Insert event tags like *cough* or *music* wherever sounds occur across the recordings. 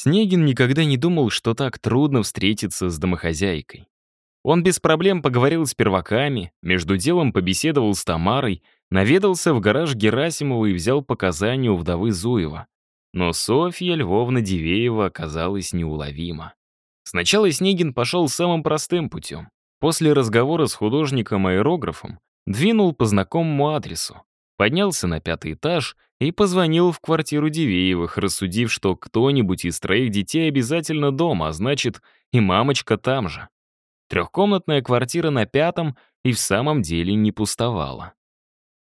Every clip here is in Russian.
Снегин никогда не думал, что так трудно встретиться с домохозяйкой. Он без проблем поговорил с перваками, между делом побеседовал с Тамарой, наведался в гараж Герасимова и взял показания у вдовы Зуева. Но Софья Львовна Дивеева оказалась неуловима. Сначала Снегин пошел самым простым путем. После разговора с художником-аэрографом двинул по знакомому адресу, поднялся на пятый этаж и позвонил в квартиру Дивеевых, рассудив, что кто-нибудь из троих детей обязательно дома, а значит, и мамочка там же. Трехкомнатная квартира на пятом и в самом деле не пустовала.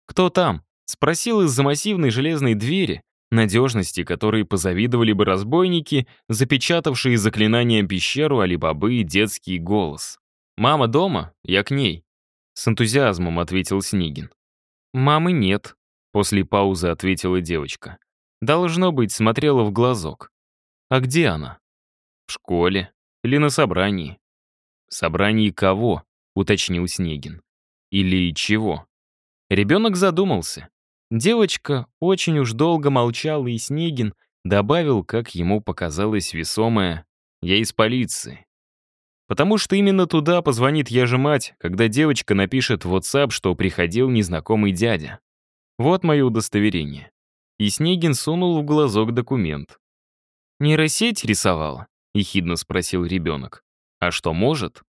«Кто там?» — спросил из-за массивной железной двери, надежности которой позавидовали бы разбойники, запечатавшие заклинанием пещеру Алибабы и детский голос. «Мама дома? Я к ней», — с энтузиазмом ответил Снегин. «Мамы нет», — после паузы ответила девочка. «Должно быть, смотрела в глазок». «А где она?» «В школе. Или на собрании». «Собрании кого?» — уточнил Снегин. «Или чего?» Ребенок задумался. Девочка очень уж долго молчала, и Снегин добавил, как ему показалось весомое, «Я из полиции». Потому что именно туда позвонит я же мать, когда девочка напишет в WhatsApp, что приходил незнакомый дядя. Вот мое удостоверение. И Снегин сунул в глазок документ. «Нейросеть рисовала?» — ехидно спросил ребенок. «А что, может?»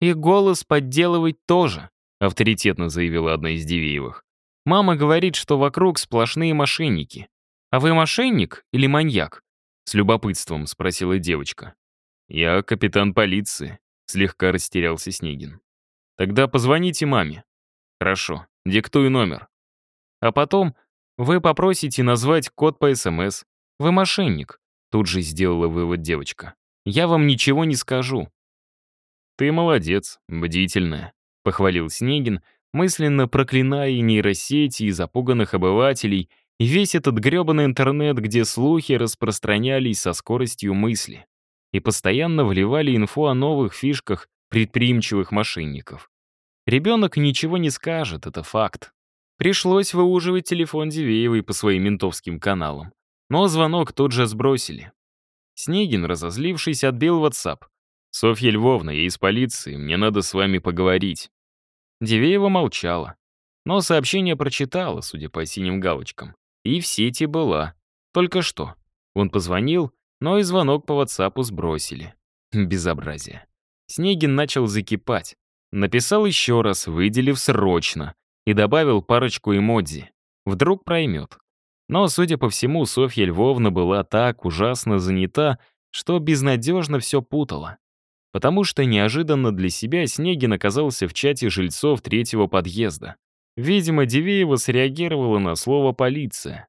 «И голос подделывать тоже», — авторитетно заявила одна из Дивеевых. «Мама говорит, что вокруг сплошные мошенники. А вы мошенник или маньяк?» С любопытством спросила девочка. «Я капитан полиции», — слегка растерялся Снегин. «Тогда позвоните маме». «Хорошо, диктуй номер». «А потом вы попросите назвать код по СМС. Вы мошенник», — тут же сделала вывод девочка. «Я вам ничего не скажу». «Ты молодец, бдительная», — похвалил Снегин, мысленно проклиная и нейросети, и запуганных обывателей, и весь этот грёбаный интернет, где слухи распространялись со скоростью мысли и постоянно вливали инфу о новых фишках предприимчивых мошенников. Ребенок ничего не скажет, это факт. Пришлось выуживать телефон Дивеевой по своим ментовским каналам. Но звонок тут же сбросили. Снегин, разозлившись, отбил WhatsApp. «Софья Львовна, я из полиции, мне надо с вами поговорить». Дивеева молчала. Но сообщение прочитала, судя по синим галочкам. И в сети была. Только что. Он позвонил, но и звонок по WhatsApp сбросили. *laughs* Безобразие. Снегин начал закипать. Написал еще раз, выделив срочно, и добавил парочку эмодзи. Вдруг проймет. Но, судя по всему, Софья Львовна была так ужасно занята, что безнадежно все путала. Потому что неожиданно для себя Снегин оказался в чате жильцов третьего подъезда. Видимо, Дивеева среагировала на слово «полиция».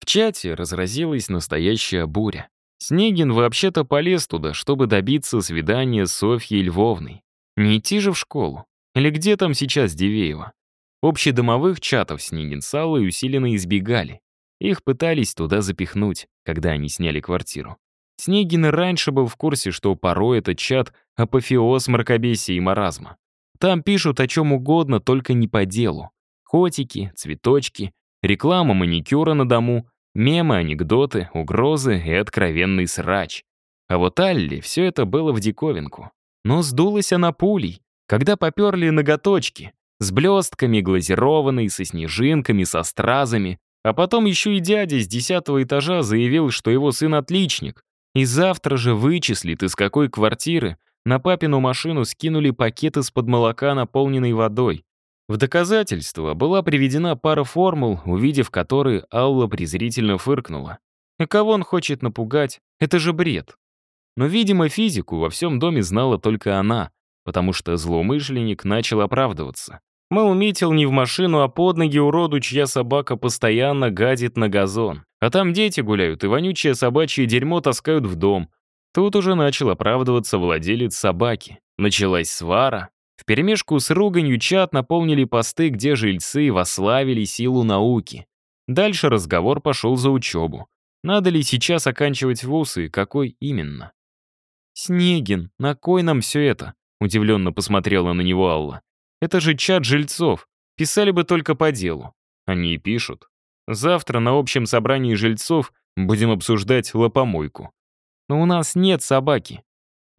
В чате разразилась настоящая буря. Снегин вообще-то полез туда, чтобы добиться свидания с Софьей Львовной. Не идти же в школу. Или где там сейчас Дивеева? Общедомовых чатов Снегин с Аллой усиленно избегали. Их пытались туда запихнуть, когда они сняли квартиру. Снегин и раньше был в курсе, что порой этот чат — апофеоз мракобесия и маразма. Там пишут о чем угодно, только не по делу. Котики, цветочки, реклама маникюра на дому, Мемы, анекдоты, угрозы и откровенный срач. А вот Алли все это было в диковинку. Но сдулась она пулей, когда поперли ноготочки, с блестками, глазированной, со снежинками, со стразами. А потом еще и дядя с десятого этажа заявил, что его сын отличник, и завтра же вычислит, из какой квартиры на папину машину скинули пакет из-под молока, наполненный водой. В доказательство была приведена пара формул, увидев которые Алла презрительно фыркнула. И кого он хочет напугать? Это же бред. Но, видимо, физику во всем доме знала только она, потому что злоумышленник начал оправдываться. Мол, метил не в машину, а под ноги уроду, чья собака постоянно гадит на газон. А там дети гуляют, и вонючее собачье дерьмо таскают в дом. Тут уже начал оправдываться владелец собаки. Началась свара, Вперемешку с руганью чат наполнили посты, где жильцы вославили силу науки. Дальше разговор пошел за учебу. Надо ли сейчас оканчивать вуз и какой именно? «Снегин, на кой нам все это?» — удивленно посмотрела на него Алла. «Это же чат жильцов. Писали бы только по делу». Они и пишут. Завтра на общем собрании жильцов будем обсуждать лопомойку. Но у нас нет собаки».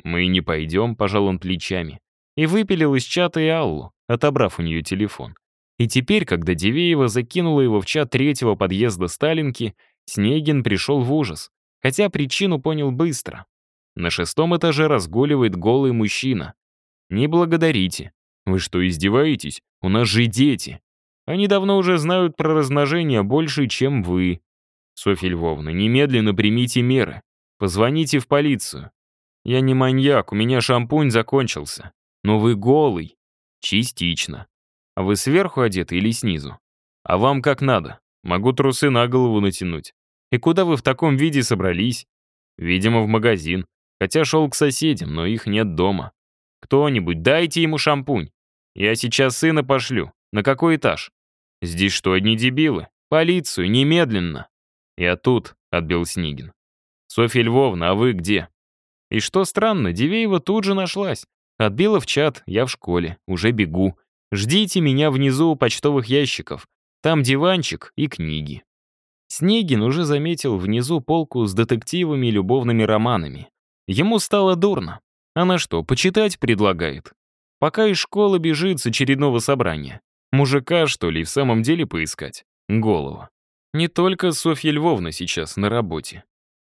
«Мы не пойдем», — пожал он плечами. И выпилил из чата и Аллу, отобрав у нее телефон. И теперь, когда Дивеева закинула его в чат третьего подъезда Сталинки, Снегин пришел в ужас, хотя причину понял быстро. На шестом этаже разгуливает голый мужчина. «Не благодарите. Вы что, издеваетесь? У нас же дети. Они давно уже знают про размножение больше, чем вы. Софья Львовна, немедленно примите меры. Позвоните в полицию. Я не маньяк, у меня шампунь закончился. Но вы голый. Частично. А вы сверху одеты или снизу? А вам как надо. Могу трусы на голову натянуть. И куда вы в таком виде собрались? Видимо, в магазин. Хотя шел к соседям, но их нет дома. Кто-нибудь, дайте ему шампунь. Я сейчас сына пошлю. На какой этаж? Здесь что, одни дебилы? Полицию, немедленно. Я тут, отбил Снегин. Софья Львовна, а вы где? И что странно, Дивеева тут же нашлась. Отбила в чат, я в школе, уже бегу. Ждите меня внизу у почтовых ящиков. Там диванчик и книги. Снегин уже заметил внизу полку с детективами и любовными романами. Ему стало дурно. Она что, почитать предлагает? Пока из школы бежит с очередного собрания. Мужика, что ли, в самом деле поискать? Голову. Не только Софья Львовна сейчас на работе.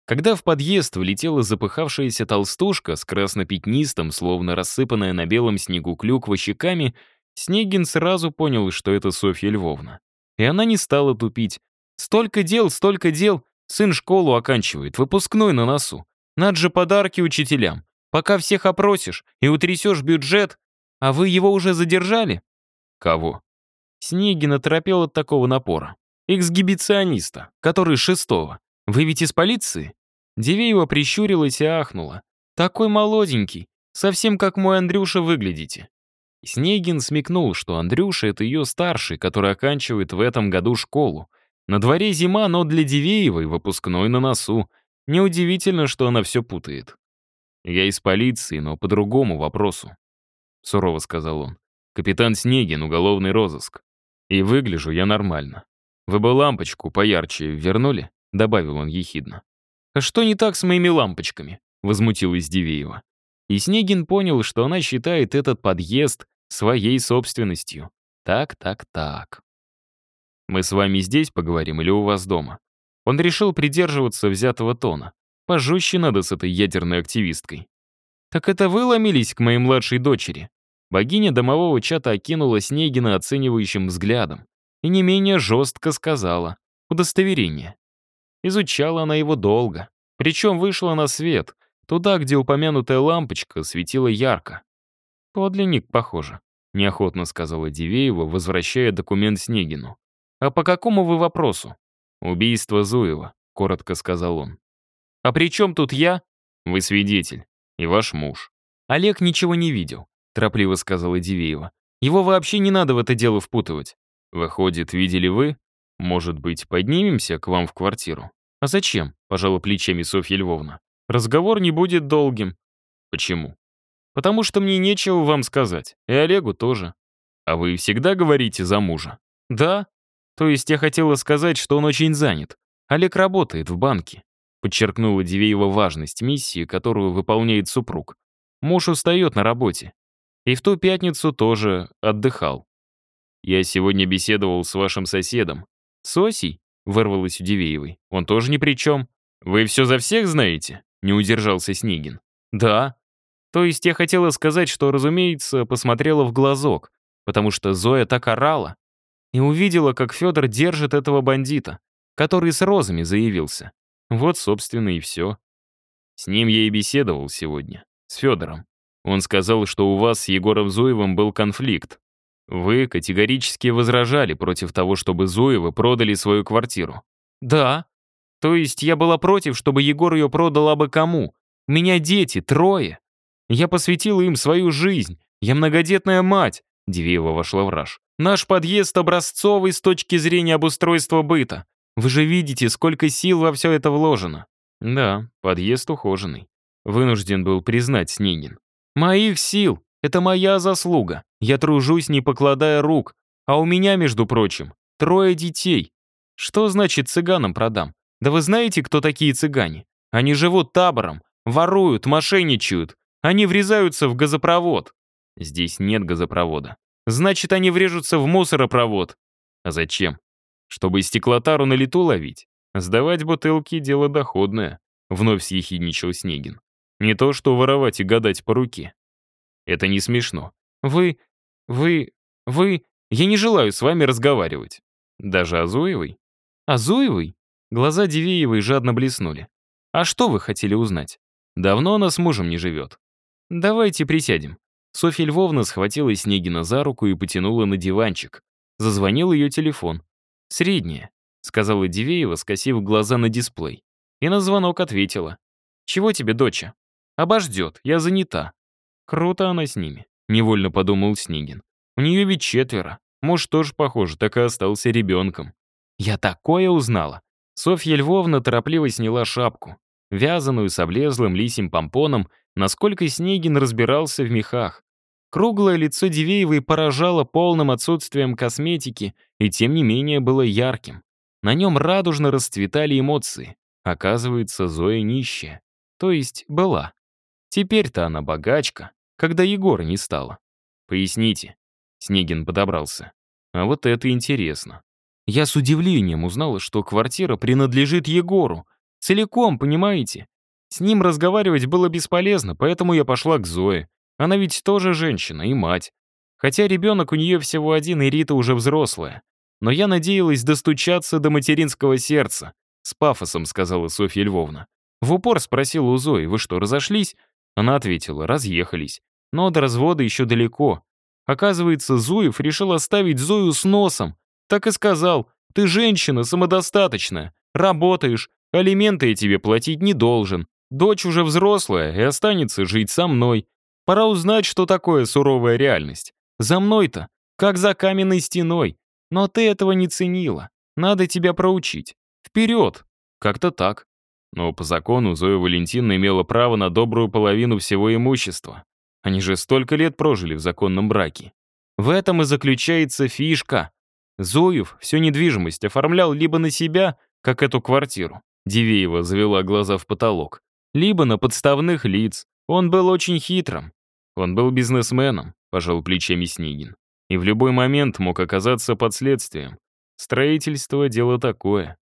Когда в подъезд влетела запыхавшаяся толстушка с красно-пятнистым, словно рассыпанная на белом снегу клюква щеками, Снегин сразу понял, что это Софья Львовна. И она не стала тупить. «Столько дел, столько дел! Сын школу оканчивает, выпускной на носу. Надо же подарки учителям. Пока всех опросишь и утрясешь бюджет, а вы его уже задержали? Кого? Снегин оторопел от такого напора. Эксгибициониста, который шестого. Вы ведь из полиции? Дивеева прищурилась и ахнула. Такой молоденький, совсем как мой Андрюша выглядите. Снегин смекнул, что Андрюша — это ее старший, который оканчивает в этом году школу. На дворе зима, но для Дивеевой выпускной на носу — Неудивительно, что она все путает. «Я из полиции, но по другому вопросу», — сурово сказал он. «Капитан Снегин, уголовный розыск. И выгляжу я нормально. Вы бы лампочку поярче вернули?» — добавил он ехидно. «А что не так с моими лампочками?» — возмутилась Дивеева. И Снегин понял, что она считает этот подъезд своей собственностью. Так, так, так. «Мы с вами здесь поговорим или у вас дома?» Он решил придерживаться взятого тона. Пожестче надо с этой ядерной активисткой. «Так это вы ломились к моей младшей дочери?» Богиня домового чата окинула Снегина оценивающим взглядом и не менее жестко сказала «удостоверение». Изучала она его долго, причем вышла на свет, туда, где упомянутая лампочка светила ярко. «Подлинник, похоже», — неохотно сказала Дивеева, возвращая документ Снегину. «А по какому вы вопросу?» «Убийство Зуева», — коротко сказал он. «А при чем тут я?» «Вы свидетель. И ваш муж». «Олег ничего не видел», — торопливо сказала Дивеева. «Его вообще не надо в это дело впутывать». «Выходит, видели вы? Может быть, поднимемся к вам в квартиру?» «А зачем?» — пожала плечами Софья Львовна. «Разговор не будет долгим». «Почему?» «Потому что мне нечего вам сказать. И Олегу тоже». «А вы всегда говорите за мужа?» «Да», то есть я хотела сказать, что он очень занят. Олег работает в банке. Подчеркнула Дивеева важность миссии, которую выполняет супруг. Муж устает на работе. И в ту пятницу тоже отдыхал. Я сегодня беседовал с вашим соседом. С Осей? Вырвалось у Дивеевой. Он тоже ни при чем. Вы все за всех знаете? Не удержался Снегин. Да. То есть я хотела сказать, что, разумеется, посмотрела в глазок, потому что Зоя так орала и увидела, как Федор держит этого бандита, который с розами заявился. Вот, собственно, и все. С ним я и беседовал сегодня, с Федором. Он сказал, что у вас с Егором Зуевым был конфликт. Вы категорически возражали против того, чтобы Зуевы продали свою квартиру. Да. То есть я была против, чтобы Егор ее продал абы кому. У меня дети, трое. Я посвятила им свою жизнь. Я многодетная мать. Дивеева вошла в раж. Наш подъезд образцовый с точки зрения обустройства быта. Вы же видите, сколько сил во все это вложено. Да, подъезд ухоженный. Вынужден был признать Снегин. Моих сил. Это моя заслуга. Я тружусь, не покладая рук. А у меня, между прочим, трое детей. Что значит цыганам продам? Да вы знаете, кто такие цыгане? Они живут табором, воруют, мошенничают. Они врезаются в газопровод. Здесь нет газопровода. Значит, они врежутся в мусоропровод. А зачем? Чтобы стеклотару на лету ловить? Сдавать бутылки — дело доходное. Вновь съехидничал Снегин. Не то, что воровать и гадать по руке. Это не смешно. Вы... вы... вы... Я не желаю с вами разговаривать. Даже Азуевой? Азуевой? Глаза Дивеевой жадно блеснули. А что вы хотели узнать? Давно она с мужем не живет. Давайте присядем. Софья Львовна схватила Снегина за руку и потянула на диванчик. Зазвонил ее телефон. «Средняя», — сказала Дивеева, скосив глаза на дисплей. И на звонок ответила. «Чего тебе, доча?» «Обождет, я занята». Круто она с ними, невольно подумал Снегин. У нее ведь четверо. Муж тоже, похоже, так и остался ребенком. Я такое узнала. Софья Львовна торопливо сняла шапку, вязаную с облезлым лисим помпоном, насколько Снегин разбирался в мехах. Круглое лицо Дивеевой поражало полным отсутствием косметики и, тем не менее, было ярким. На нем радужно расцветали эмоции. Оказывается, Зоя нищая. То есть была. Теперь-то она богачка, когда Егора не стало. Поясните. Снегин подобрался. А вот это интересно. Я с удивлением узнала, что квартира принадлежит Егору. Целиком, понимаете? С ним разговаривать было бесполезно, поэтому я пошла к Зое. Она ведь тоже женщина и мать. Хотя ребенок у нее всего один, и Рита уже взрослая. Но я надеялась достучаться до материнского сердца. С пафосом сказала Софья Львовна. В упор спросила у Зои, вы что, разошлись? Она ответила, разъехались. Но до развода еще далеко. Оказывается, Зуев решил оставить Зою с носом. Так и сказал, ты женщина самодостаточная, работаешь, алименты я тебе платить не должен. Дочь уже взрослая и останется жить со мной. Пора узнать, что такое суровая реальность. За мной-то, как за каменной стеной. Но ты этого не ценила. Надо тебя проучить. Вперед! Как-то так. Но по закону Зоя Валентиновна имела право на добрую половину всего имущества. Они же столько лет прожили в законном браке. В этом и заключается фишка. Зоев всю недвижимость оформлял либо на себя, как эту квартиру. Дивеева завела глаза в потолок. Либо на подставных лиц, он был очень хитрым. Он был бизнесменом, пожал плечами Снегин. И в любой момент мог оказаться под следствием. Строительство — дело такое.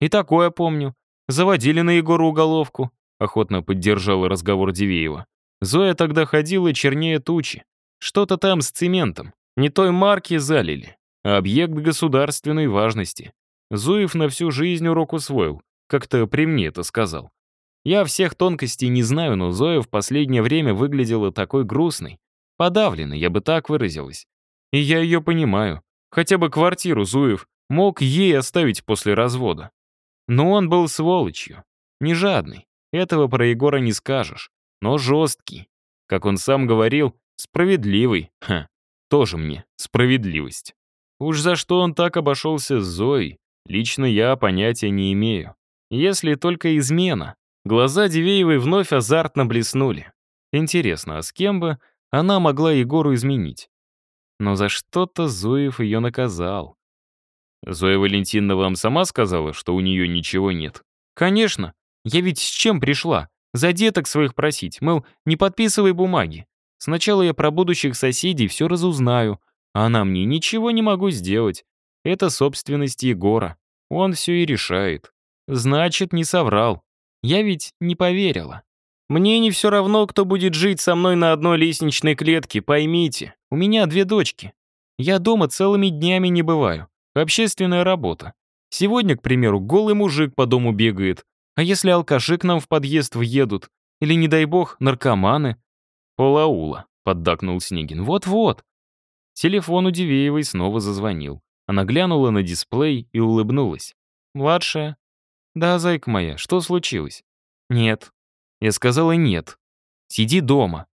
И такое помню. Заводили на Егору уголовку. Охотно поддержала разговор Дивеева. Зоя тогда ходила чернее тучи. Что-то там с цементом. Не той марки залили, а объект государственной важности. Зуев на всю жизнь урок усвоил. Как-то при мне это сказал. Я всех тонкостей не знаю, но Зоя в последнее время выглядела такой грустной. Подавленной, я бы так выразилась. И я ее понимаю. Хотя бы квартиру Зуев мог ей оставить после развода. Но он был сволочью. Не жадный. Этого про Егора не скажешь. Но жесткий. Как он сам говорил, справедливый. Ха, тоже мне справедливость. Уж за что он так обошелся с Зоей, лично я понятия не имею. Если только измена. Глаза Дивеевой вновь азартно блеснули. Интересно, а с кем бы она могла Егору изменить? Но за что-то Зуев ее наказал. Зоя Валентиновна вам сама сказала, что у нее ничего нет? Конечно. Я ведь с чем пришла? За деток своих просить, мол, не подписывай бумаги. Сначала я про будущих соседей все разузнаю, а она мне ничего не могу сделать. Это собственность Егора. Он все и решает. Значит, не соврал. Я ведь не поверила. Мне не все равно, кто будет жить со мной на одной лестничной клетке, поймите. У меня две дочки. Я дома целыми днями не бываю. Общественная работа. Сегодня, к примеру, голый мужик по дому бегает. А если алкаши к нам в подъезд въедут? Или, не дай бог, наркоманы? Полаула, поддакнул Снегин. Вот-вот. Телефон у Дивеевой снова зазвонил. Она глянула на дисплей и улыбнулась. «Младшая?» «Да, зайка моя, что случилось?» «Нет». Я сказала «нет». «Сиди дома».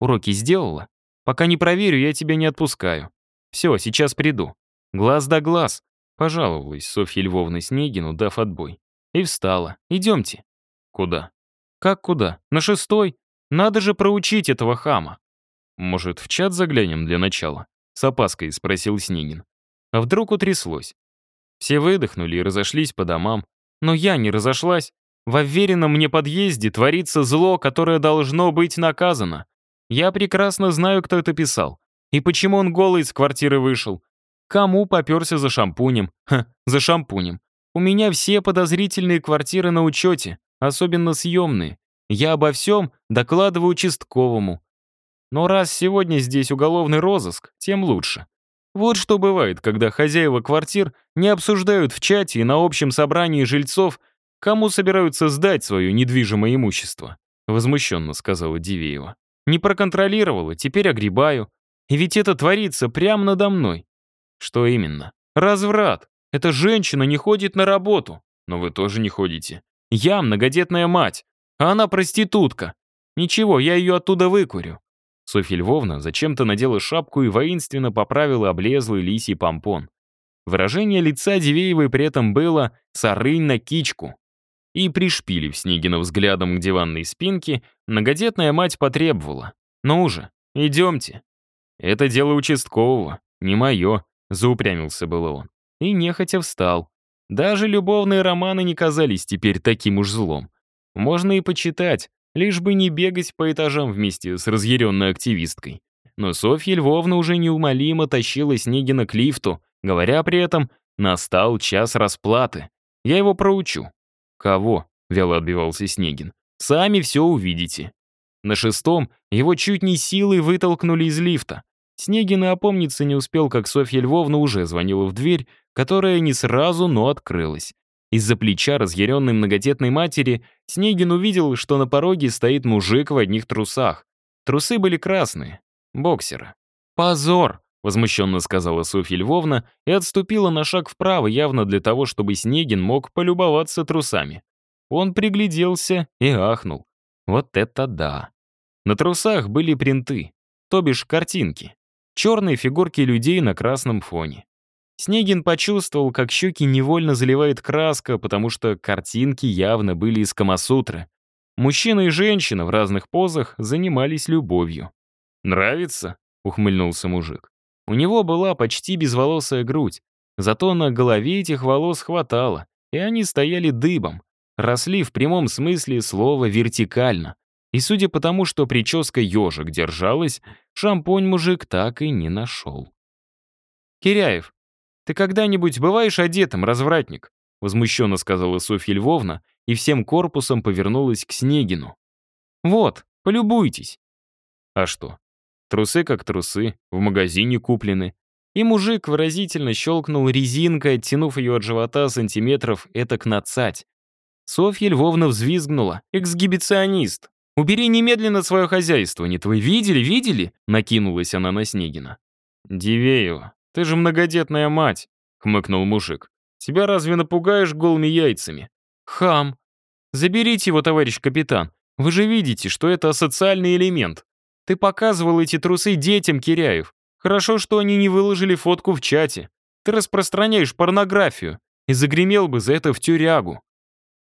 «Уроки сделала?» «Пока не проверю, я тебя не отпускаю». «Все, сейчас приду». «Глаз да глаз», — пожаловалась Софья Львовна Снегину, дав отбой. И встала. «Идемте». «Куда?» «Как куда? На шестой? Надо же проучить этого хама». «Может, в чат заглянем для начала?» — с опаской спросил Снегин. А вдруг утряслось? Все выдохнули и разошлись по домам, но я не разошлась. В уверенном мне подъезде творится зло, которое должно быть наказано. Я прекрасно знаю, кто это писал. И почему он голый из квартиры вышел. Кому поперся за шампунем? Ха, за шампунем. У меня все подозрительные квартиры на учете, особенно съемные. Я обо всем докладываю участковому. Но раз сегодня здесь уголовный розыск, тем лучше. Вот что бывает, когда хозяева квартир не обсуждают в чате и на общем собрании жильцов, кому собираются сдать свое недвижимое имущество. Возмущенно сказала Дивеева. Не проконтролировала, теперь огребаю. И ведь это творится прямо надо мной. Что именно? Разврат. Эта женщина не ходит на работу. Но вы тоже не ходите. Я многодетная мать, а она проститутка. Ничего, я ее оттуда выкурю. Софья Львовна зачем-то надела шапку и воинственно поправила облезлый лисий помпон. Выражение лица Дивеевой при этом было «сарынь на кичку». И пришпилив Снегина взглядом к диванной спинке, многодетная мать потребовала. «Ну уже, идемте». «Это дело участкового, не мое», — заупрямился было он. И нехотя встал. Даже любовные романы не казались теперь таким уж злом. Можно и почитать, лишь бы не бегать по этажам вместе с разъяренной активисткой. Но Софья Львовна уже неумолимо тащила Снегина к лифту, говоря при этом «настал час расплаты. Я его проучу». «Кого?» — вяло отбивался Снегин. «Сами все увидите». На шестом его чуть не силой вытолкнули из лифта. Снегин и опомниться не успел, как Софья Львовна уже звонила в дверь, которая не сразу, но открылась. Из-за плеча разъяренной многодетной матери Снегин увидел, что на пороге стоит мужик в одних трусах. Трусы были красные. Боксеры. «Позор!» — возмущенно сказала Софья Львовна и отступила на шаг вправо, явно для того, чтобы Снегин мог полюбоваться трусами. Он пригляделся и ахнул. Вот это да! На трусах были принты, то бишь картинки. Черные фигурки людей на красном фоне. Снегин почувствовал, как щеки невольно заливает краска, потому что картинки явно были из Камасутры. Мужчина и женщина в разных позах занимались любовью. «Нравится?» — ухмыльнулся мужик. У него была почти безволосая грудь, зато на голове этих волос хватало, и они стояли дыбом, росли в прямом смысле слова вертикально. И судя по тому, что прическа ежик держалась, шампунь мужик так и не нашел. «Киряев, «Ты когда-нибудь бываешь одетым, развратник?» возмущенно сказала Софья Львовна и всем корпусом повернулась к Снегину. «Вот, полюбуйтесь». А что? Трусы как трусы, в магазине куплены. И мужик выразительно щелкнул резинкой, оттянув ее от живота сантиметров этак на цать. Софья Львовна взвизгнула. «Эксгибиционист! Убери немедленно свое хозяйство, не твой видели, видели?» Накинулась она на Снегина. «Дивеева, «Ты же многодетная мать», — хмыкнул мужик. «Тебя разве напугаешь голыми яйцами?» «Хам! Заберите его, товарищ капитан. Вы же видите, что это социальный элемент. Ты показывал эти трусы детям, Киряев. Хорошо, что они не выложили фотку в чате. Ты распространяешь порнографию и загремел бы за это в тюрягу.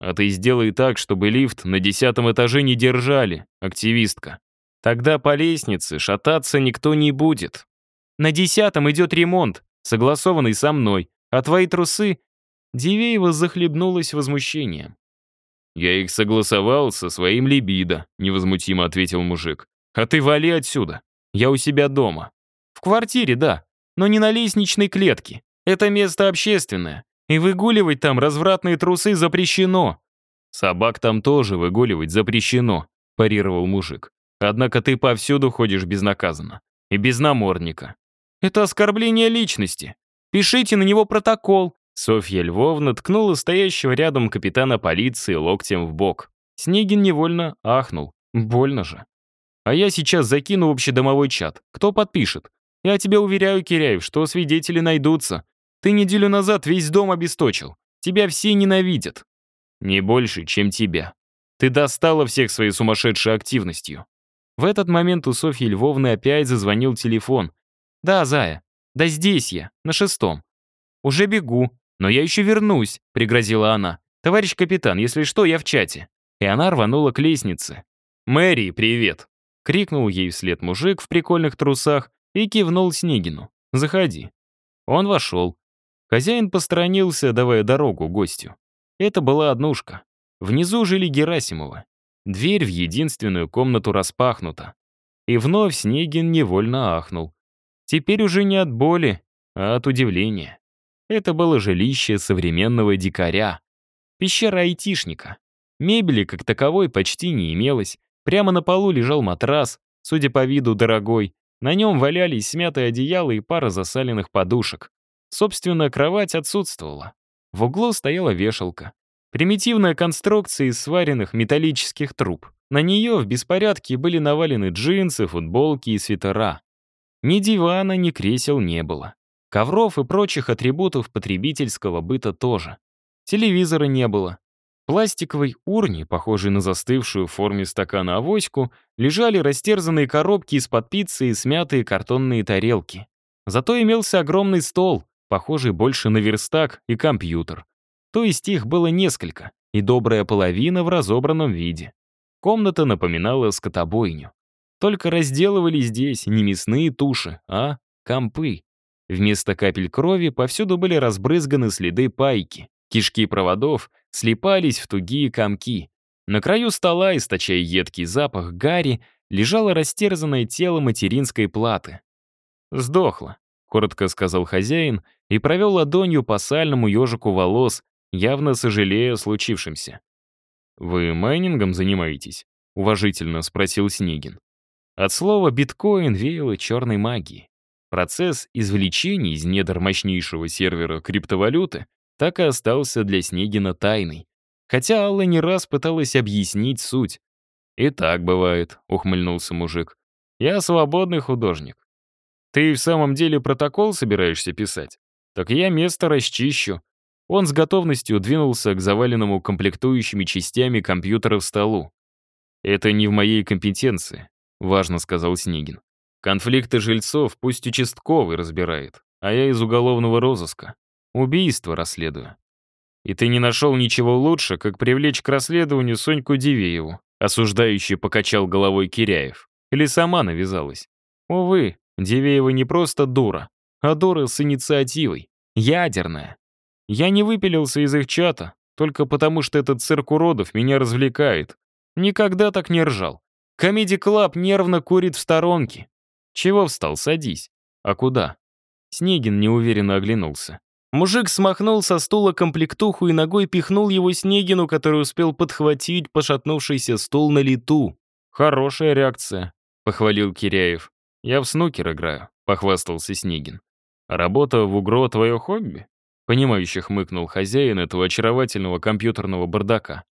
А ты сделай так, чтобы лифт на десятом этаже не держали, активистка. Тогда по лестнице шататься никто не будет. На десятом идет ремонт, согласованный со мной, а твои трусы...» Дивеева захлебнулась возмущением. «Я их согласовал со своим либидо», — невозмутимо ответил мужик. «А ты вали отсюда. Я у себя дома». «В квартире, да, но не на лестничной клетке. Это место общественное, и выгуливать там развратные трусы запрещено». «Собак там тоже выгуливать запрещено», — парировал мужик. «Однако ты повсюду ходишь безнаказанно. И без намордника. Это оскорбление личности. Пишите на него протокол». Софья Львовна ткнула стоящего рядом капитана полиции локтем в бок. Снегин невольно ахнул. Больно же. А я сейчас закину общедомовой чат. Кто подпишет? Я тебя уверяю, Киряев, что свидетели найдутся. Ты неделю назад весь дом обесточил. Тебя все ненавидят. Не больше, чем тебя. Ты достала всех своей сумасшедшей активностью. В этот момент у Софьи Львовны опять зазвонил телефон, «Да, Зая. Да здесь я, на шестом». «Уже бегу, но я еще вернусь», — пригрозила она. «Товарищ капитан, если что, я в чате». И она рванула к лестнице. «Мэри, привет!» — крикнул ей вслед мужик в прикольных трусах и кивнул Снегину. «Заходи». Он вошел. Хозяин посторонился, давая дорогу гостю. Это была однушка. Внизу жили Герасимова. Дверь в единственную комнату распахнута. И вновь Снегин невольно ахнул. Теперь уже не от боли, а от удивления. Это было жилище современного дикаря. Пещера айтишника. Мебели, как таковой, почти не имелось. Прямо на полу лежал матрас, судя по виду, дорогой. На нем валялись смятые одеяла и пара засаленных подушек. Собственно, кровать отсутствовала. В углу стояла вешалка. Примитивная конструкция из сваренных металлических труб. На нее в беспорядке были навалены джинсы, футболки и свитера. Ни дивана, ни кресел не было. Ковров и прочих атрибутов потребительского быта тоже. Телевизора не было. Пластиковой урне, похожей на застывшую в форме стакана авоську, лежали растерзанные коробки из-под пиццы и смятые картонные тарелки. Зато имелся огромный стол, похожий больше на верстак и компьютер. То есть их было несколько, и добрая половина в разобранном виде. Комната напоминала скотобойню. Только разделывали здесь не мясные туши, а компы. Вместо капель крови повсюду были разбрызганы следы пайки. Кишки проводов слипались в тугие комки. На краю стола, источая едкий запах гари, лежало растерзанное тело материнской платы. «Сдохло», — коротко сказал хозяин и провел ладонью по сальному ежику волос, явно сожалея о случившемся. «Вы майнингом занимаетесь?» — уважительно спросил Снегин. От слова «биткоин» веяло черной магией. Процесс извлечения из недр мощнейшего сервера криптовалюты так и остался для Снегина тайной. Хотя Алла не раз пыталась объяснить суть. «И так бывает», — ухмыльнулся мужик. «Я свободный художник. Ты в самом деле протокол собираешься писать? Так я место расчищу. Он с готовностью двинулся к заваленному комплектующими частями компьютера в столу. «Это не в моей компетенции», — важно сказал Снегин. «Конфликты жильцов пусть участковый разбирает, а я из уголовного розыска. Убийство расследую». «И ты не нашел ничего лучше, как привлечь к расследованию Соньку Дивееву», осуждающий покачал головой Киряев. Или сама навязалась. Увы, Дивеева не просто дура, а дура с инициативой. Ядерная. Я не выпилился из их чата, только потому что этот цирк уродов меня развлекает. Никогда так не ржал. Комеди Клаб нервно курит в сторонке. Чего встал, садись. А куда? Снегин неуверенно оглянулся. Мужик смахнул со стула комплектуху и ногой пихнул его Снегину, который успел подхватить пошатнувшийся стул на лету. «Хорошая реакция», — похвалил Киряев. «Я в снукер играю», — похвастался Снегин. «Работа в УГРО — твое хобби?» Понимающе хмыкнул хозяин этого очаровательного компьютерного бардака.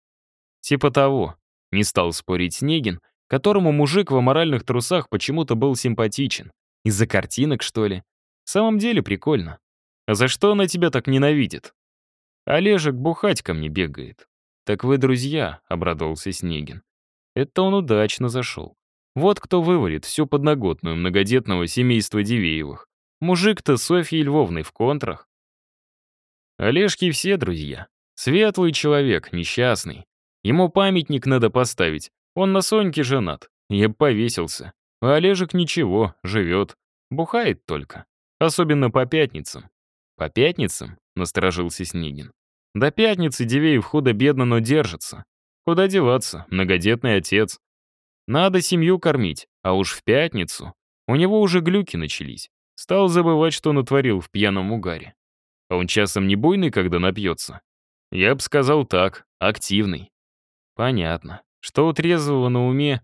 Типа того. Не стал спорить Снегин, которому мужик в аморальных трусах почему-то был симпатичен. Из-за картинок, что ли? В самом деле прикольно. А за что она тебя так ненавидит? Олежек бухать ко мне бегает. Так вы друзья, обрадовался Снегин. Это он удачно зашел. Вот кто вывалит всю подноготную многодетного семейства Дивеевых. Мужик-то Софьей Львовной в контрах. Олежки все друзья. Светлый человек, несчастный. Ему памятник надо поставить. Он на Соньке женат. Я повесился. А Олежек ничего, живет. Бухает только. Особенно по пятницам. По пятницам? Насторожился Снегин. До пятницы Дивеев худо-бедно, но держится. Куда деваться, многодетный отец. Надо семью кормить, а уж в пятницу. У него уже глюки начались. Стал забывать, что натворил в пьяном угаре. А он часом не буйный, когда напьется? Я бы сказал так, активный. Понятно. Что у трезвого на уме?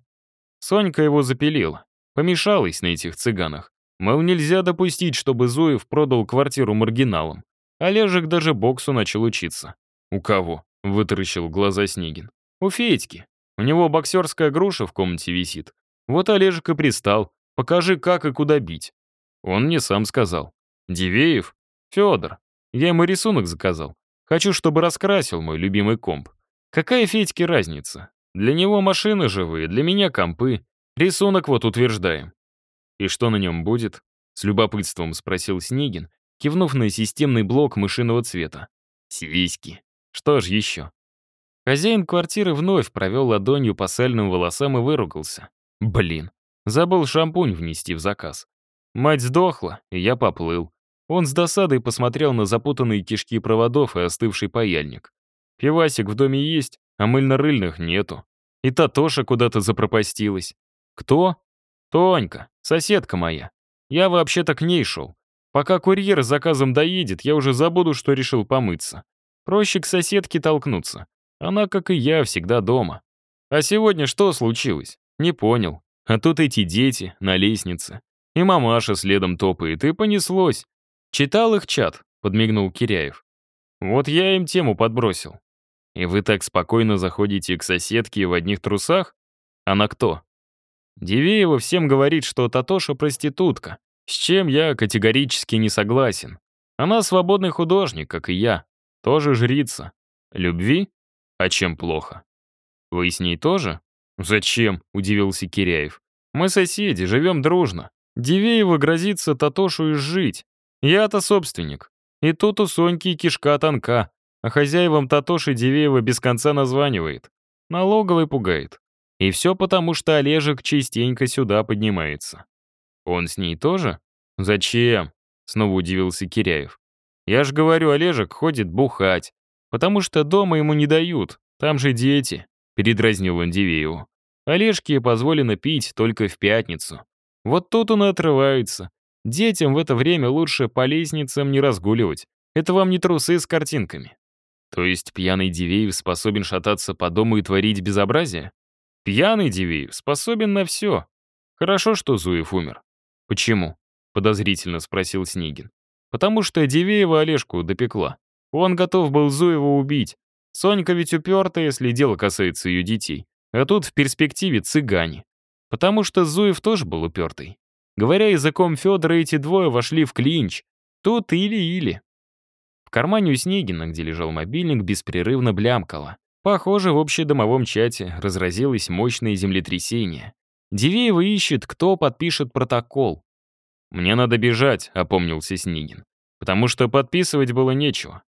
Сонька его запилила. Помешалась на этих цыганах. Мол, нельзя допустить, чтобы Зуев продал квартиру маргиналам. Олежек даже боксу начал учиться. «У кого?» — вытаращил глаза Снегин. «У Федьки. У него боксерская груша в комнате висит. Вот Олежек и пристал. Покажи, как и куда бить». Он мне сам сказал. «Дивеев? Федор. Я ему рисунок заказал. Хочу, чтобы раскрасил мой любимый комп. Какая Федьке разница? Для него машины живые, для меня компы. Рисунок вот утверждаем. И что на нем будет? С любопытством спросил Снегин, кивнув на системный блок мышиного цвета. Сиськи. Что ж еще? Хозяин квартиры вновь провел ладонью по сальным волосам и выругался. Блин, забыл шампунь внести в заказ. Мать сдохла, и я поплыл. Он с досадой посмотрел на запутанные кишки проводов и остывший паяльник. «Пивасик в доме есть?» а мыльно-рыльных нету. И Татоша куда-то запропастилась. Кто? Тонька, соседка моя. Я вообще-то к ней шел. Пока курьер с заказом доедет, я уже забуду, что решил помыться. Проще к соседке толкнуться. Она, как и я, всегда дома. А сегодня что случилось? Не понял. А тут эти дети на лестнице. И мамаша следом топает, и понеслось. Читал их чат, подмигнул Киряев. Вот я им тему подбросил. И вы так спокойно заходите к соседке в одних трусах? Она кто? Дивеева всем говорит, что Татоша проститутка, с чем я категорически не согласен. Она свободный художник, как и я. Тоже жрица. Любви? А чем плохо? Вы с ней тоже? Зачем? Удивился Киряев. Мы соседи, живем дружно. Дивеева грозится Татошу изжить. Я-то собственник. И тут у Соньки кишка тонка, а хозяевам Татоши Дивеева без конца названивает. Налоговый пугает. И все потому, что Олежек частенько сюда поднимается. Он с ней тоже? Зачем? Снова удивился Киряев. Я ж говорю, Олежек ходит бухать, потому что дома ему не дают, там же дети, передразнил он Дивееву. Олежке позволено пить только в пятницу. Вот тут он и отрывается. Детям в это время лучше по лестницам не разгуливать. Это вам не трусы с картинками. То есть пьяный Дивеев способен шататься по дому и творить безобразие? Пьяный Дивеев способен на все. Хорошо, что Зуев умер. Почему? Подозрительно спросил Снегин. Потому что Дивеева Олежку допекла. Он готов был Зуева убить. Сонька ведь упертая, если дело касается ее детей. А тут в перспективе цыгане. Потому что Зуев тоже был упертый. Говоря языком Федора, эти двое вошли в клинч. Тут или-или. В кармане у Снегина, где лежал мобильник, беспрерывно блямкало. Похоже, в общедомовом чате разразилось мощное землетрясение. Дивеева ищет, кто подпишет протокол. «Мне надо бежать», — опомнился Снегин. «Потому что подписывать было нечего».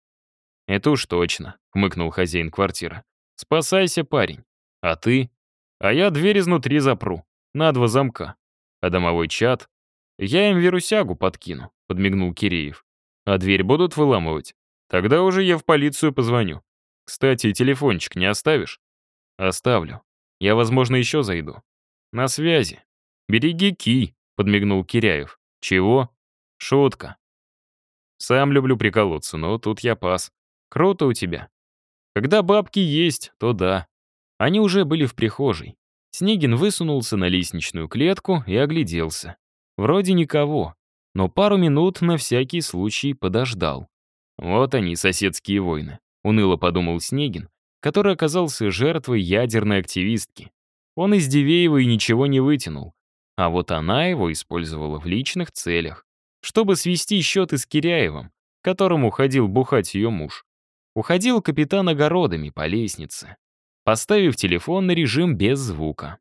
«Это уж точно», — хмыкнул хозяин квартиры. «Спасайся, парень. А ты?» «А я дверь изнутри запру. На два замка. А домовой чат? Я им вирусягу подкину», — подмигнул Киреев. «А дверь будут выламывать? Тогда уже я в полицию позвоню. Кстати, телефончик не оставишь?» «Оставлю. Я, возможно, еще зайду». «На связи. Береги ки», — подмигнул Киряев. «Чего?» «Шутка». «Сам люблю приколоться, но тут я пас. Круто у тебя. Когда бабки есть, то да». Они уже были в прихожей. Снегин высунулся на лестничную клетку и огляделся. Вроде никого, но пару минут на всякий случай подождал. Вот они, соседские войны. — уныло подумал Снегин, который оказался жертвой ядерной активистки. Он из Дивеева ничего не вытянул, а вот она его использовала в личных целях, чтобы свести счеты с Киряевым, которому ходил бухать ее муж. Уходил капитан огородами по лестнице, поставив телефон на режим без звука.